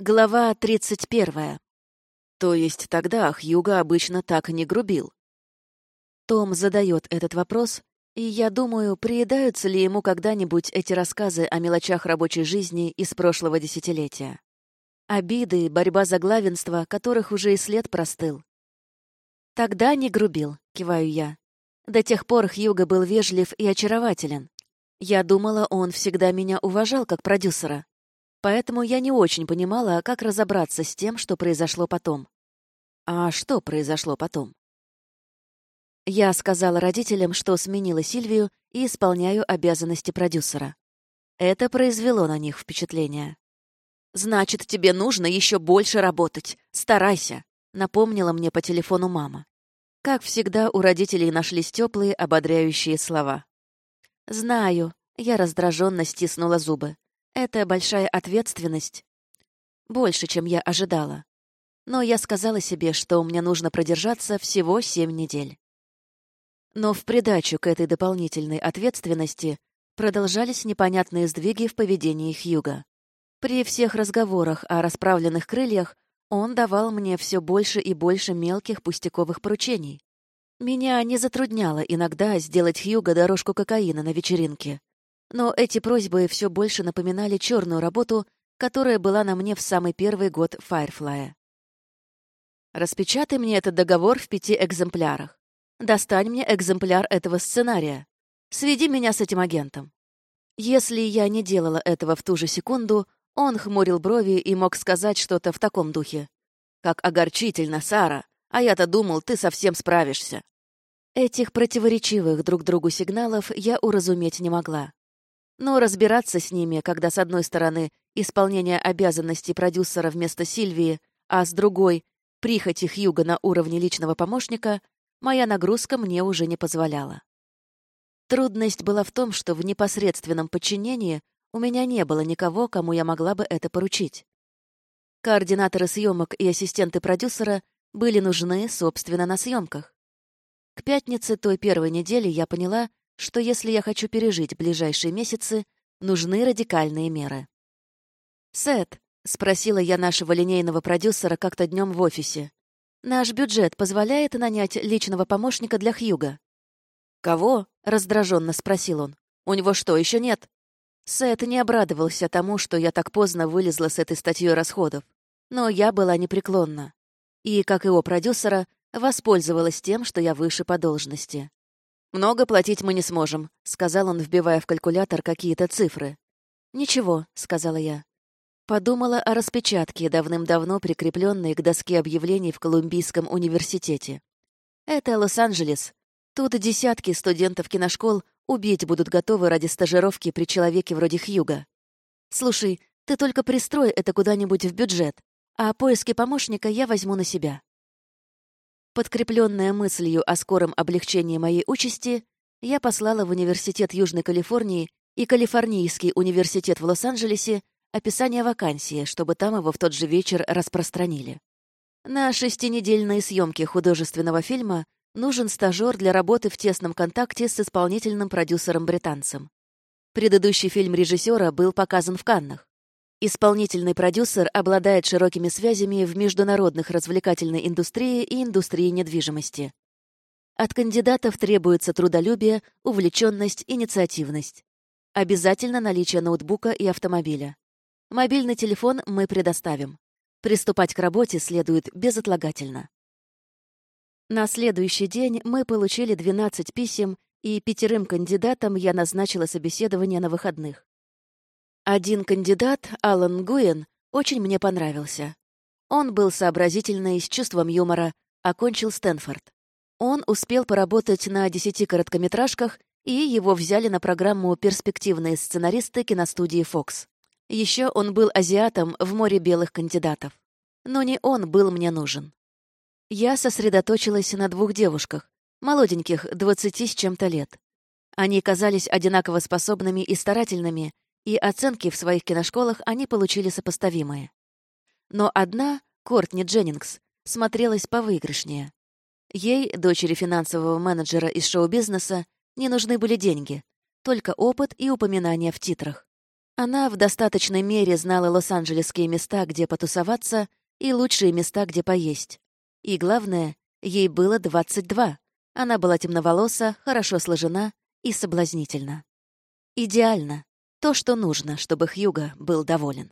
Глава 31. То есть тогда Хьюга обычно так не грубил. Том задает этот вопрос, и я думаю, приедаются ли ему когда-нибудь эти рассказы о мелочах рабочей жизни из прошлого десятилетия. Обиды, борьба за главенство, которых уже и след простыл. «Тогда не грубил», — киваю я. До тех пор Хьюго был вежлив и очарователен. Я думала, он всегда меня уважал как продюсера. Поэтому я не очень понимала, как разобраться с тем, что произошло потом. А что произошло потом? Я сказала родителям, что сменила Сильвию и исполняю обязанности продюсера. Это произвело на них впечатление. «Значит, тебе нужно еще больше работать. Старайся», — напомнила мне по телефону мама. Как всегда, у родителей нашлись теплые, ободряющие слова. «Знаю», — я раздраженно стиснула зубы. «Это большая ответственность. Больше, чем я ожидала. Но я сказала себе, что мне нужно продержаться всего семь недель». Но в придачу к этой дополнительной ответственности продолжались непонятные сдвиги в поведении Хьюга. При всех разговорах о расправленных крыльях он давал мне все больше и больше мелких пустяковых поручений. Меня не затрудняло иногда сделать Хьюга дорожку кокаина на вечеринке. Но эти просьбы все больше напоминали черную работу, которая была на мне в самый первый год Файрфлая. «Распечатай мне этот договор в пяти экземплярах. Достань мне экземпляр этого сценария. Сведи меня с этим агентом». Если я не делала этого в ту же секунду, он хмурил брови и мог сказать что-то в таком духе. «Как огорчительно, Сара! А я-то думал, ты совсем справишься». Этих противоречивых друг другу сигналов я уразуметь не могла. Но разбираться с ними, когда с одной стороны исполнение обязанностей продюсера вместо Сильвии, а с другой — прихоти Хьюга на уровне личного помощника, моя нагрузка мне уже не позволяла. Трудность была в том, что в непосредственном подчинении у меня не было никого, кому я могла бы это поручить. Координаторы съемок и ассистенты продюсера были нужны, собственно, на съемках. К пятнице той первой недели я поняла, что если я хочу пережить ближайшие месяцы, нужны радикальные меры. «Сет», — спросила я нашего линейного продюсера как-то днем в офисе, «наш бюджет позволяет нанять личного помощника для Хьюга?» «Кого?» — раздраженно спросил он. «У него что, еще нет?» Сет не обрадовался тому, что я так поздно вылезла с этой статьей расходов. Но я была непреклонна. И, как его продюсера, воспользовалась тем, что я выше по должности. «Много платить мы не сможем», — сказал он, вбивая в калькулятор какие-то цифры. «Ничего», — сказала я. Подумала о распечатке, давным-давно прикрепленной к доске объявлений в Колумбийском университете. Это Лос-Анджелес. Тут десятки студентов киношкол Убить будут готовы ради стажировки при человеке вроде Хьюга. Слушай, ты только пристрой это куда-нибудь в бюджет, а поиски помощника я возьму на себя. Подкрепленная мыслью о скором облегчении моей участи, я послала в Университет Южной Калифорнии и Калифорнийский университет в Лос-Анджелесе описание вакансии, чтобы там его в тот же вечер распространили. На шестинедельные съемки художественного фильма нужен стажер для работы в тесном контакте с исполнительным продюсером-британцем. Предыдущий фильм режиссера был показан в Каннах. Исполнительный продюсер обладает широкими связями в международных развлекательной индустрии и индустрии недвижимости. От кандидатов требуется трудолюбие, увлеченность, инициативность. Обязательно наличие ноутбука и автомобиля. Мобильный телефон мы предоставим. Приступать к работе следует безотлагательно. На следующий день мы получили 12 писем, и пятерым кандидатам я назначила собеседование на выходных. Один кандидат, Алан Гуэн, очень мне понравился. Он был сообразительный, с чувством юмора, окончил Стэнфорд. Он успел поработать на десяти короткометражках, и его взяли на программу «Перспективные сценаристы» киностудии Fox. Еще он был азиатом в море белых кандидатов. Но не он был мне нужен. Я сосредоточилась на двух девушках, молоденьких, двадцати с чем-то лет. Они казались одинаково способными и старательными, и оценки в своих киношколах они получили сопоставимые. Но одна, Кортни Дженнингс, смотрелась повыигрышнее. Ей, дочери финансового менеджера из шоу-бизнеса, не нужны были деньги, только опыт и упоминания в титрах. Она в достаточной мере знала лос-анджелесские места, где потусоваться, и лучшие места, где поесть. И главное, ей было 22. Она была темноволоса, хорошо сложена и соблазнительна. Идеально. То, что нужно, чтобы Хьюго был доволен.